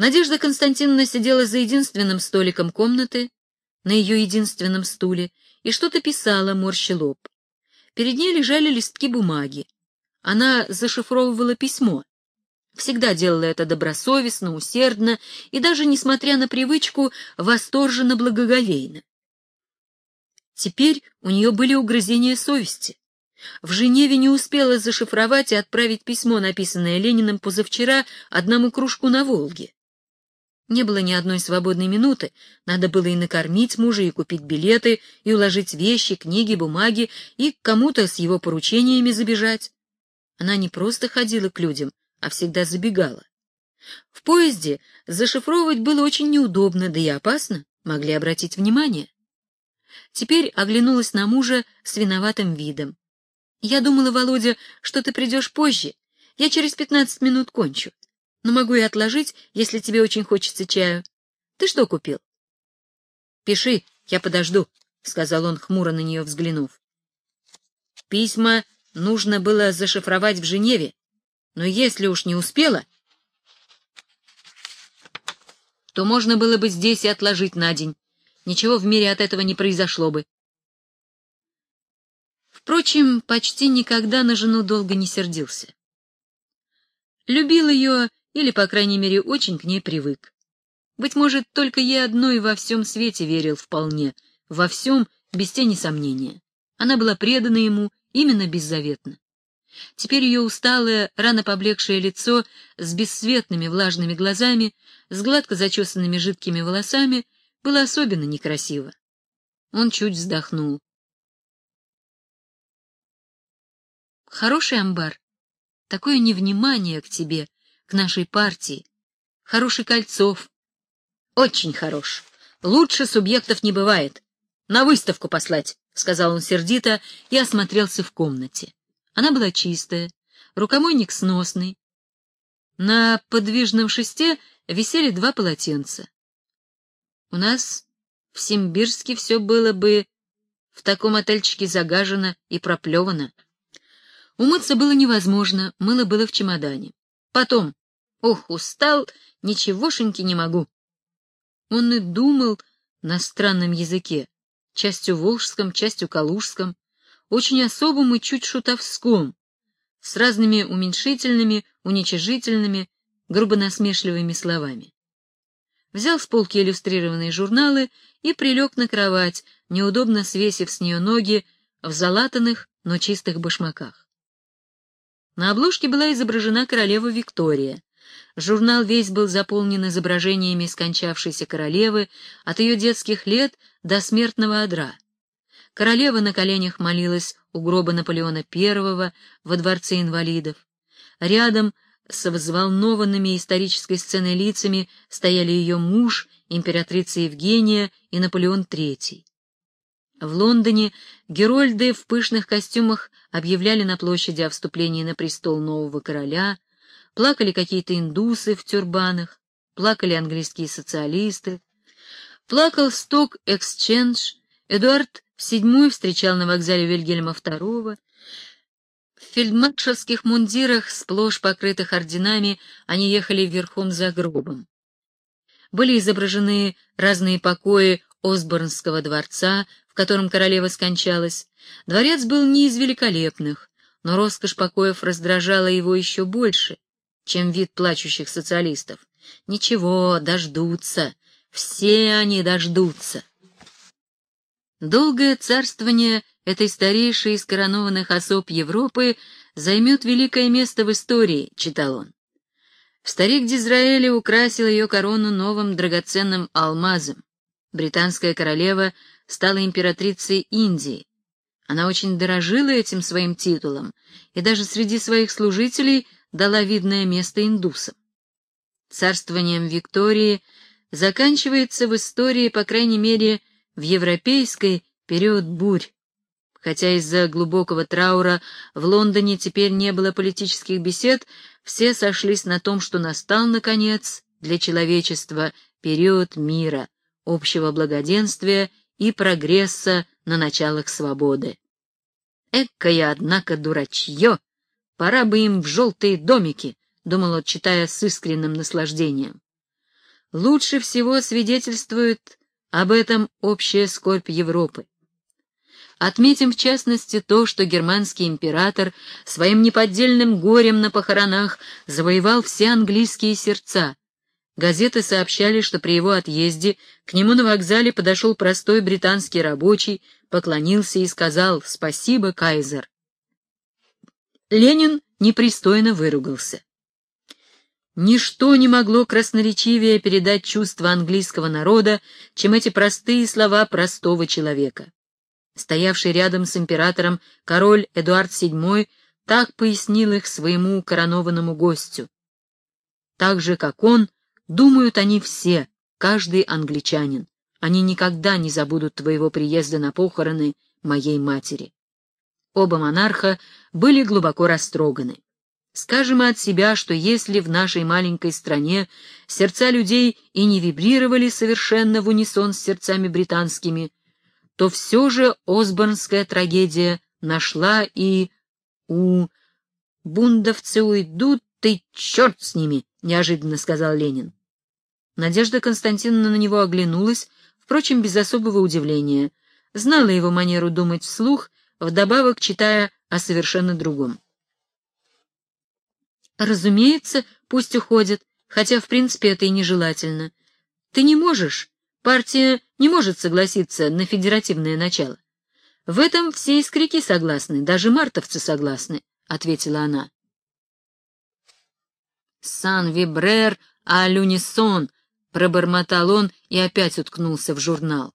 Надежда Константиновна сидела за единственным столиком комнаты, на ее единственном стуле, и что-то писала, морща лоб. Перед ней лежали листки бумаги. Она зашифровывала письмо. Всегда делала это добросовестно, усердно и даже, несмотря на привычку, восторженно благоговейно. Теперь у нее были угрызения совести. В Женеве не успела зашифровать и отправить письмо, написанное Лениным позавчера одному кружку на Волге. Не было ни одной свободной минуты, надо было и накормить мужа, и купить билеты, и уложить вещи, книги, бумаги, и к кому-то с его поручениями забежать. Она не просто ходила к людям, а всегда забегала. В поезде зашифровывать было очень неудобно, да и опасно, могли обратить внимание. Теперь оглянулась на мужа с виноватым видом. «Я думала, Володя, что ты придешь позже. Я через пятнадцать минут кончу но могу и отложить, если тебе очень хочется чаю. Ты что купил? — Пиши, я подожду, — сказал он, хмуро на нее взглянув. Письма нужно было зашифровать в Женеве, но если уж не успела, то можно было бы здесь и отложить на день. Ничего в мире от этого не произошло бы. Впрочем, почти никогда на жену долго не сердился. Любил ее или, по крайней мере, очень к ней привык. Быть может, только ей одной во всем свете верил вполне, во всем, без тени сомнения. Она была предана ему именно беззаветно. Теперь ее усталое, рано поблекшее лицо с бесцветными влажными глазами, с гладко зачесанными жидкими волосами было особенно некрасиво. Он чуть вздохнул. «Хороший амбар. Такое невнимание к тебе», к нашей партии. Хороший Кольцов. Очень хорош. Лучше субъектов не бывает. На выставку послать, — сказал он сердито и осмотрелся в комнате. Она была чистая, рукомойник сносный. На подвижном шесте висели два полотенца. У нас в Симбирске все было бы в таком отельчике загажено и проплевано. Умыться было невозможно, мыло было в чемодане. Потом, Ох, устал, ничегошеньки не могу. Он и думал на странном языке, частью волжском, частью калужском, очень особым и чуть шутовском, с разными уменьшительными, уничижительными, грубо насмешливыми словами. Взял с полки иллюстрированные журналы и прилег на кровать, неудобно свесив с нее ноги в залатанных, но чистых башмаках. На обложке была изображена королева Виктория. Журнал весь был заполнен изображениями скончавшейся королевы от ее детских лет до смертного одра. Королева на коленях молилась у гроба Наполеона I во дворце инвалидов. Рядом с взволнованными исторической сценой лицами стояли ее муж, императрица Евгения и Наполеон III. В Лондоне герольды в пышных костюмах объявляли на площади о вступлении на престол нового короля — плакали какие-то индусы в тюрбанах, плакали английские социалисты, плакал Сток Эксчендж, Эдуард VII встречал на вокзале Вильгельма II, в фельдмаршалских мундирах, сплошь покрытых орденами, они ехали верхом за гробом. Были изображены разные покои Осборнского дворца, в котором королева скончалась. Дворец был не из великолепных, но роскошь покоев раздражала его еще больше — чем вид плачущих социалистов. Ничего, дождутся, все они дождутся. Долгое царствование этой старейшей из коронованных особ Европы займет великое место в истории, читал он. Старик Дизраэли украсил ее корону новым драгоценным алмазом. Британская королева стала императрицей Индии. Она очень дорожила этим своим титулом, и даже среди своих служителей дала видное место индусам. Царствованием Виктории заканчивается в истории, по крайней мере, в европейской период бурь. Хотя из-за глубокого траура в Лондоне теперь не было политических бесед, все сошлись на том, что настал, наконец, для человечества период мира, общего благоденствия и прогресса на началах свободы. Экая, однако, дурачье! Пора бы им в желтые домики, — думал он, читая с искренним наслаждением. лучше всего свидетельствует об этом общая скорбь Европы. Отметим в частности то, что германский император своим неподдельным горем на похоронах завоевал все английские сердца. Газеты сообщали, что при его отъезде к нему на вокзале подошел простой британский рабочий, поклонился и сказал «Спасибо, кайзер». Ленин непристойно выругался. Ничто не могло красноречивее передать чувства английского народа, чем эти простые слова простого человека. Стоявший рядом с императором король Эдуард VII так пояснил их своему коронованному гостю. Так же, как он, думают они все, каждый англичанин. Они никогда не забудут твоего приезда на похороны моей матери. Оба монарха были глубоко растроганы. Скажем от себя, что если в нашей маленькой стране сердца людей и не вибрировали совершенно в унисон с сердцами британскими, то все же Осборнская трагедия нашла и у... «Бундовцы уйдут, ты черт с ними!» — неожиданно сказал Ленин. Надежда Константиновна на него оглянулась, впрочем, без особого удивления. Знала его манеру думать вслух, вдобавок читая о совершенно другом. Разумеется, пусть уходят, хотя, в принципе, это и нежелательно. Ты не можешь, партия не может согласиться на федеративное начало. В этом все искрики согласны, даже мартовцы согласны, — ответила она. «Сан вибрер а люнисон», — пробормотал он и опять уткнулся в журнал.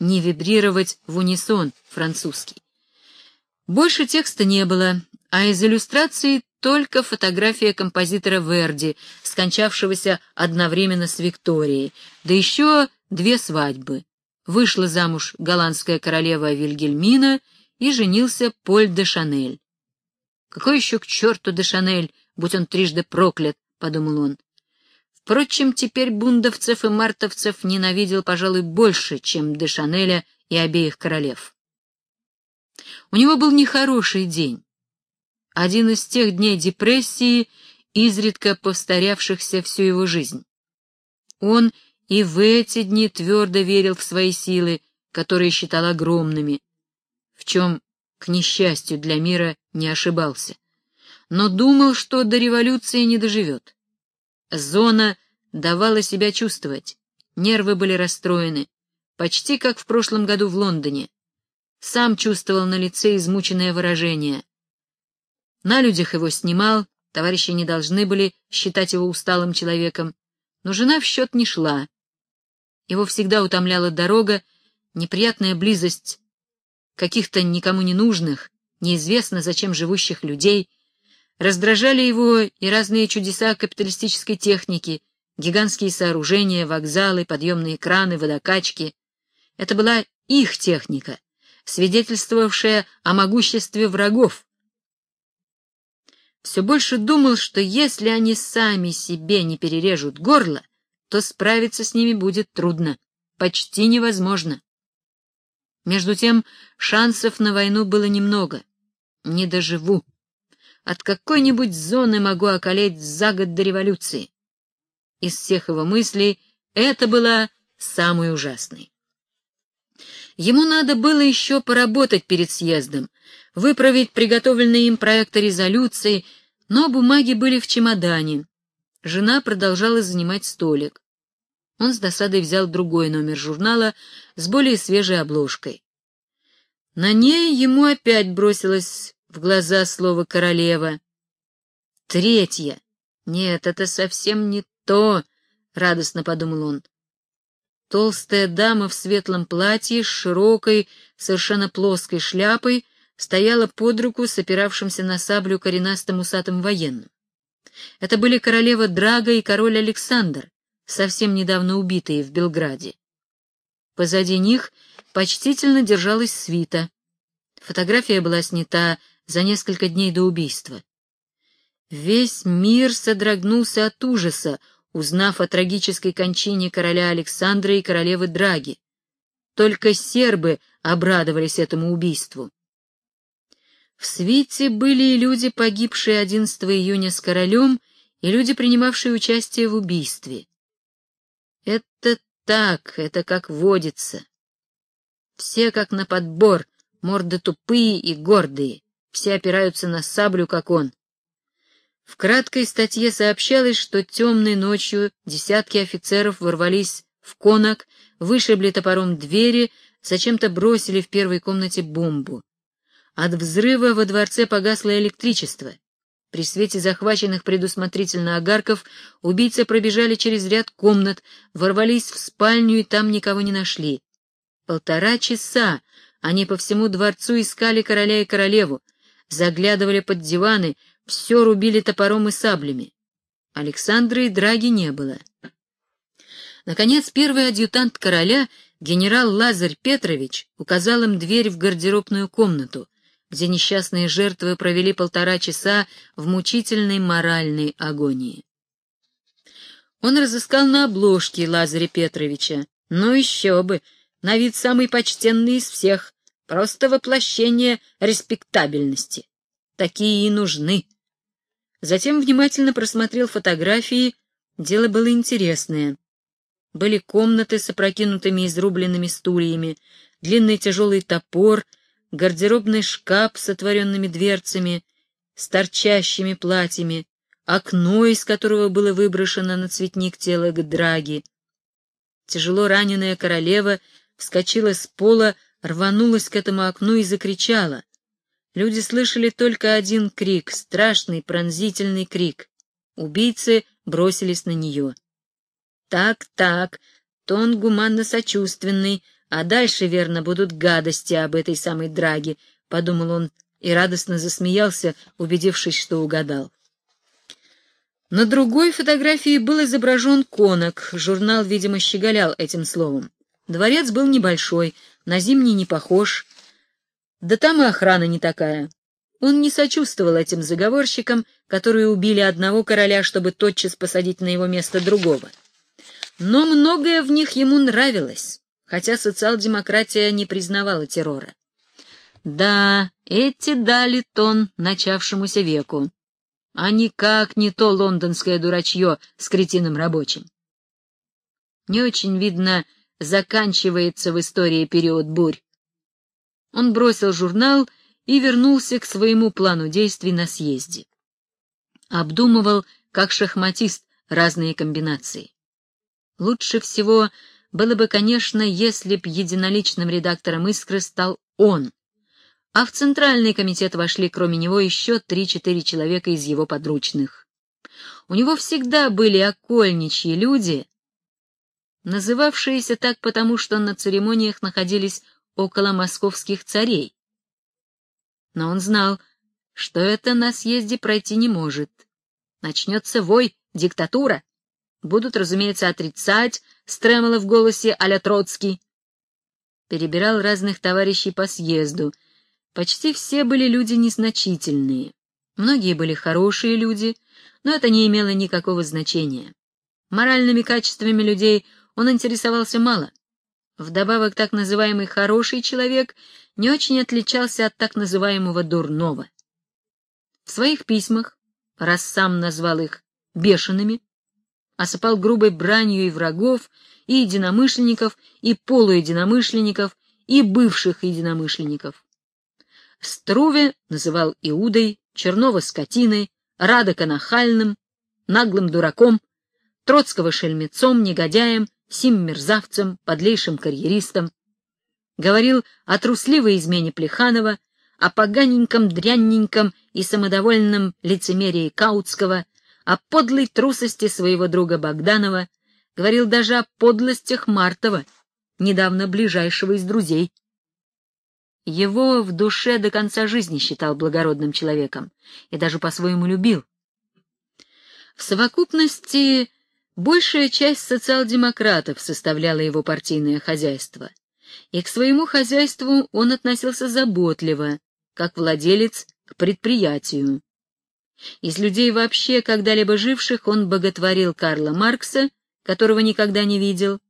«Не вибрировать в унисон» — французский. Больше текста не было, а из иллюстрации только фотография композитора Верди, скончавшегося одновременно с Викторией, да еще две свадьбы. Вышла замуж голландская королева Вильгельмина и женился Поль де Шанель. «Какой еще к черту де Шанель, будь он трижды проклят», — подумал он. Впрочем, теперь бундовцев и мартовцев ненавидел, пожалуй, больше, чем де Шанеля и обеих королев. У него был нехороший день. Один из тех дней депрессии, изредка повторявшихся всю его жизнь. Он и в эти дни твердо верил в свои силы, которые считал огромными, в чем, к несчастью для мира, не ошибался. Но думал, что до революции не доживет. Зона давала себя чувствовать, нервы были расстроены, почти как в прошлом году в Лондоне. Сам чувствовал на лице измученное выражение. На людях его снимал, товарищи не должны были считать его усталым человеком, но жена в счет не шла. Его всегда утомляла дорога, неприятная близость каких-то никому не нужных, неизвестно зачем живущих людей, раздражали его и разные чудеса капиталистической техники, гигантские сооружения, вокзалы, подъемные краны, водокачки. Это была их техника, свидетельствовавшая о могуществе врагов. Все больше думал, что если они сами себе не перережут горло, то справиться с ними будет трудно, почти невозможно. Между тем, шансов на войну было немного. Не доживу. От какой-нибудь зоны могу околеть за год до революции. Из всех его мыслей это была самой ужасной. Ему надо было еще поработать перед съездом, выправить приготовленные им проекты резолюции, но бумаги были в чемодане. Жена продолжала занимать столик. Он с досадой взял другой номер журнала с более свежей обложкой. На ней ему опять бросилось в глаза слово «королева». Третье. Нет, это совсем не то, — радостно подумал он. Толстая дама в светлом платье с широкой, совершенно плоской шляпой стояла под руку с опиравшимся на саблю коренастым усатым военным. Это были королева Драга и король Александр, совсем недавно убитые в Белграде. Позади них почтительно держалась свита. Фотография была снята за несколько дней до убийства. Весь мир содрогнулся от ужаса, узнав о трагической кончине короля Александра и королевы Драги. Только сербы обрадовались этому убийству. В свите были и люди, погибшие 11 июня с королем и люди, принимавшие участие в убийстве. Это так, это как водится. Все как на подбор, морды тупые и гордые, все опираются на саблю, как он. В краткой статье сообщалось, что темной ночью десятки офицеров ворвались в конок, вышибли топором двери, зачем-то бросили в первой комнате бомбу. От взрыва во дворце погасло электричество. При свете захваченных предусмотрительно огарков убийцы пробежали через ряд комнат, ворвались в спальню и там никого не нашли. Полтора часа они по всему дворцу искали короля и королеву, заглядывали под диваны, все рубили топором и саблями. Александры и Драги не было. Наконец, первый адъютант короля, генерал Лазарь Петрович, указал им дверь в гардеробную комнату, где несчастные жертвы провели полтора часа в мучительной моральной агонии. Он разыскал на обложке Лазаря Петровича. Ну еще бы, на вид самый почтенный из всех, просто воплощение респектабельности. Такие и нужны. Затем внимательно просмотрел фотографии, дело было интересное. Были комнаты с опрокинутыми изрубленными стульями, длинный тяжелый топор — гардеробный шкаф с отворенными дверцами, с торчащими платьями, окно, из которого было выброшено на цветник тело Драги. Тяжело раненая королева вскочила с пола, рванулась к этому окну и закричала. Люди слышали только один крик, страшный пронзительный крик. Убийцы бросились на нее. Так, так, тон гуманно-сочувственный, а дальше, верно, будут гадости об этой самой драге, — подумал он и радостно засмеялся, убедившись, что угадал. На другой фотографии был изображен конок, журнал, видимо, щеголял этим словом. Дворец был небольшой, на зимний не похож, да там и охрана не такая. Он не сочувствовал этим заговорщикам, которые убили одного короля, чтобы тотчас посадить на его место другого. Но многое в них ему нравилось хотя социал-демократия не признавала террора. Да, эти дали тон начавшемуся веку, а никак не то лондонское дурачье с кретином рабочим. Не очень, видно, заканчивается в истории период бурь. Он бросил журнал и вернулся к своему плану действий на съезде. Обдумывал, как шахматист, разные комбинации. Лучше всего было бы, конечно, если б единоличным редактором «Искры» стал он, а в Центральный комитет вошли кроме него еще три-четыре человека из его подручных. У него всегда были окольничьи люди, называвшиеся так потому, что на церемониях находились около московских царей. Но он знал, что это на съезде пройти не может. Начнется вой, диктатура. Будут, разумеется, отрицать, стремоло в голосе а Троцкий. Перебирал разных товарищей по съезду. Почти все были люди незначительные. Многие были хорошие люди, но это не имело никакого значения. Моральными качествами людей он интересовался мало. Вдобавок, так называемый «хороший человек» не очень отличался от так называемого «дурного». В своих письмах, раз сам назвал их «бешеными», осыпал грубой бранью и врагов, и единомышленников, и полуединомышленников, и бывших единомышленников. Струве называл Иудой, Чернова скотиной, Радока нахальным, наглым дураком, Троцкого шельмецом, негодяем, сим мерзавцем, подлейшим карьеристом. Говорил о трусливой измене Плеханова, о поганеньком, дрянненьком и самодовольном лицемерии Каутского — о подлой трусости своего друга Богданова, говорил даже о подлостях Мартова, недавно ближайшего из друзей. Его в душе до конца жизни считал благородным человеком и даже по-своему любил. В совокупности большая часть социал-демократов составляла его партийное хозяйство, и к своему хозяйству он относился заботливо, как владелец к предприятию. Из людей вообще когда-либо живших он боготворил Карла Маркса, которого никогда не видел,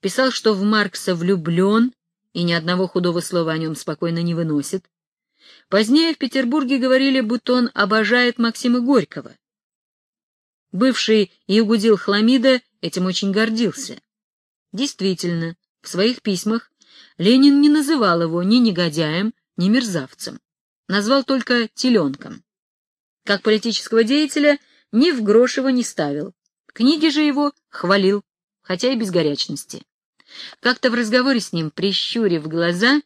писал, что в Маркса влюблен и ни одного худого слова о нем спокойно не выносит. Позднее в Петербурге говорили, будто он обожает Максима Горького. Бывший Югудил Хламида этим очень гордился. Действительно, в своих письмах Ленин не называл его ни негодяем, ни мерзавцем. Назвал только теленком. Как политического деятеля ни в грош его не ставил. Книги же его хвалил, хотя и без горячности. Как-то в разговоре с ним, прищурив глаза,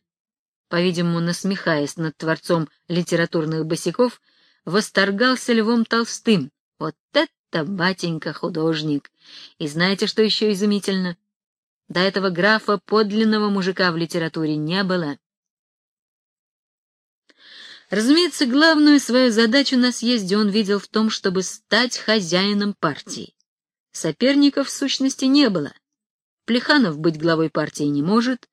по-видимому, насмехаясь над творцом литературных босиков, восторгался Львом Толстым. Вот это, батенька, художник! И знаете, что еще изумительно? До этого графа подлинного мужика в литературе не было. Разумеется, главную свою задачу на съезде он видел в том, чтобы стать хозяином партии. Соперников в сущности не было. Плеханов быть главой партии не может,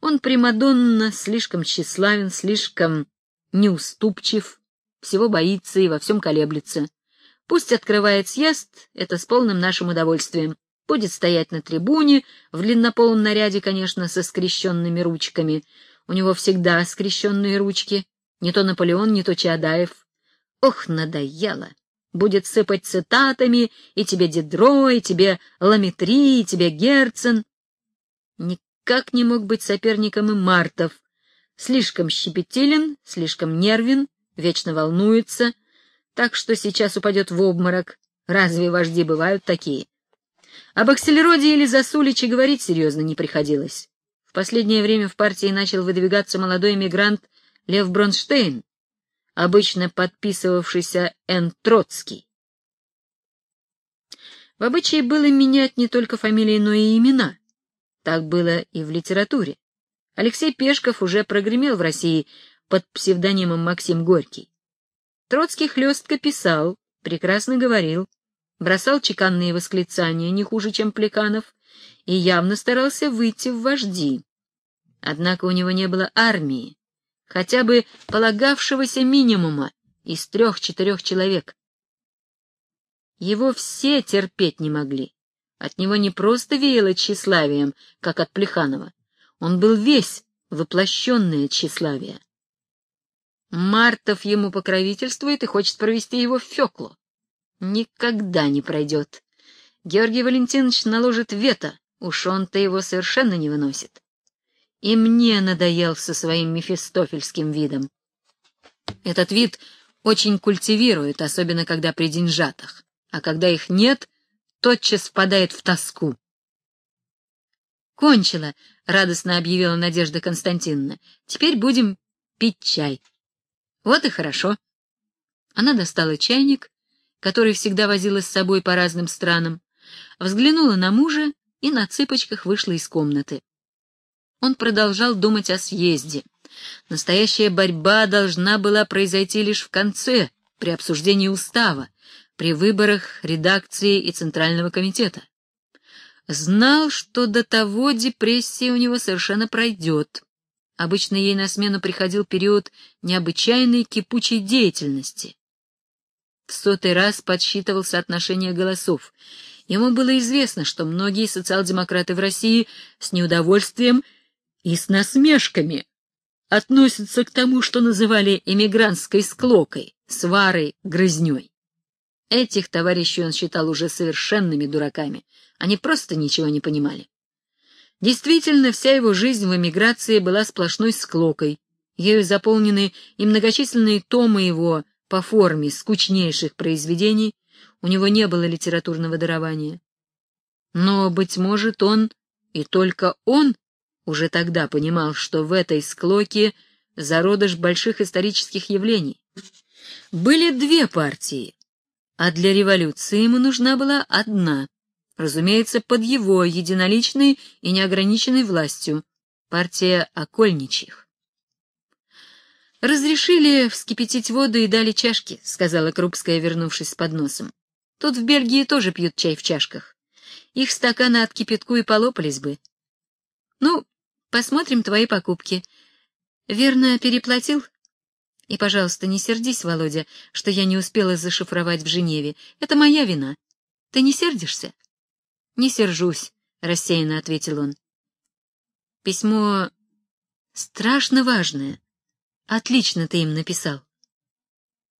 он Примадонна, слишком тщеславен, слишком неуступчив, всего боится и во всем колеблется. Пусть открывает съезд, это с полным нашим удовольствием. Будет стоять на трибуне, в длиннополом наряде, конечно, со скрещенными ручками. У него всегда скрещенные ручки. Не то Наполеон, не то Чаадаев. Ох, надоело. Будет сыпать цитатами, и тебе Дидро, и тебе Ламетри, и тебе Герцен. Никак не мог быть соперником и Мартов. Слишком щепетилен, слишком нервен, вечно волнуется, так что сейчас упадет в обморок. Разве вожди бывают такие? Об Акселероде или Засуличе говорить серьезно не приходилось. В последнее время в партии начал выдвигаться молодой эмигрант Лев Бронштейн, обычно подписывавшийся Н. Троцкий. В обычае было менять не только фамилии, но и имена. Так было и в литературе. Алексей Пешков уже прогремел в России под псевдонимом Максим Горький. Троцкий хлестко писал, прекрасно говорил, бросал чеканные восклицания не хуже, чем Плеканов, и явно старался выйти в вожди. Однако у него не было армии, хотя бы полагавшегося минимума из трех-четырех человек. Его все терпеть не могли. От него не просто веяло тщеславием, как от Плеханова. Он был весь воплощенное тщеславие. Мартов ему покровительствует и хочет провести его в Феклу. Никогда не пройдет. Георгий Валентинович наложит вето, уж он-то его совершенно не выносит. И мне надоел со своим мефистофельским видом. Этот вид очень культивирует, особенно когда при деньжатах, а когда их нет, тотчас впадает в тоску. «Кончила», — радостно объявила Надежда Константиновна. «Теперь будем пить чай». «Вот и хорошо». Она достала чайник, который всегда возила с собой по разным странам, взглянула на мужа и на цыпочках вышла из комнаты. Он продолжал думать о съезде. Настоящая борьба должна была произойти лишь в конце, при обсуждении устава, при выборах редакции и Центрального комитета. Знал, что до того депрессия у него совершенно пройдет. Обычно ей на смену приходил период необычайной кипучей деятельности. В сотый раз подсчитывал соотношение голосов. Ему было известно, что многие социал-демократы в России с неудовольствием и с насмешками относятся к тому, что называли эмигрантской склокой, сварой, грызней. Этих товарищей он считал уже совершенными дураками. Они просто ничего не понимали. Действительно, вся его жизнь в эмиграции была сплошной склокой. Ею заполнены и многочисленные томы его по форме скучнейших произведений. У него не было литературного дарования. Но, быть может, он, и только он, уже тогда понимал, что в этой склоке зародыш больших исторических явлений. Были две партии а для революции ему нужна была одна, разумеется, под его единоличной и неограниченной властью, партия окольничьих. «Разрешили вскипятить воду и дали чашки», — сказала Крупская, вернувшись с подносом. «Тут в Бельгии тоже пьют чай в чашках. Их стаканы от кипятку и полопались бы. Ну, посмотрим твои покупки. Верно, переплатил?» И, пожалуйста, не сердись, Володя, что я не успела зашифровать в Женеве. Это моя вина. Ты не сердишься? — Не сержусь, — рассеянно ответил он. Письмо страшно важное. Отлично ты им написал.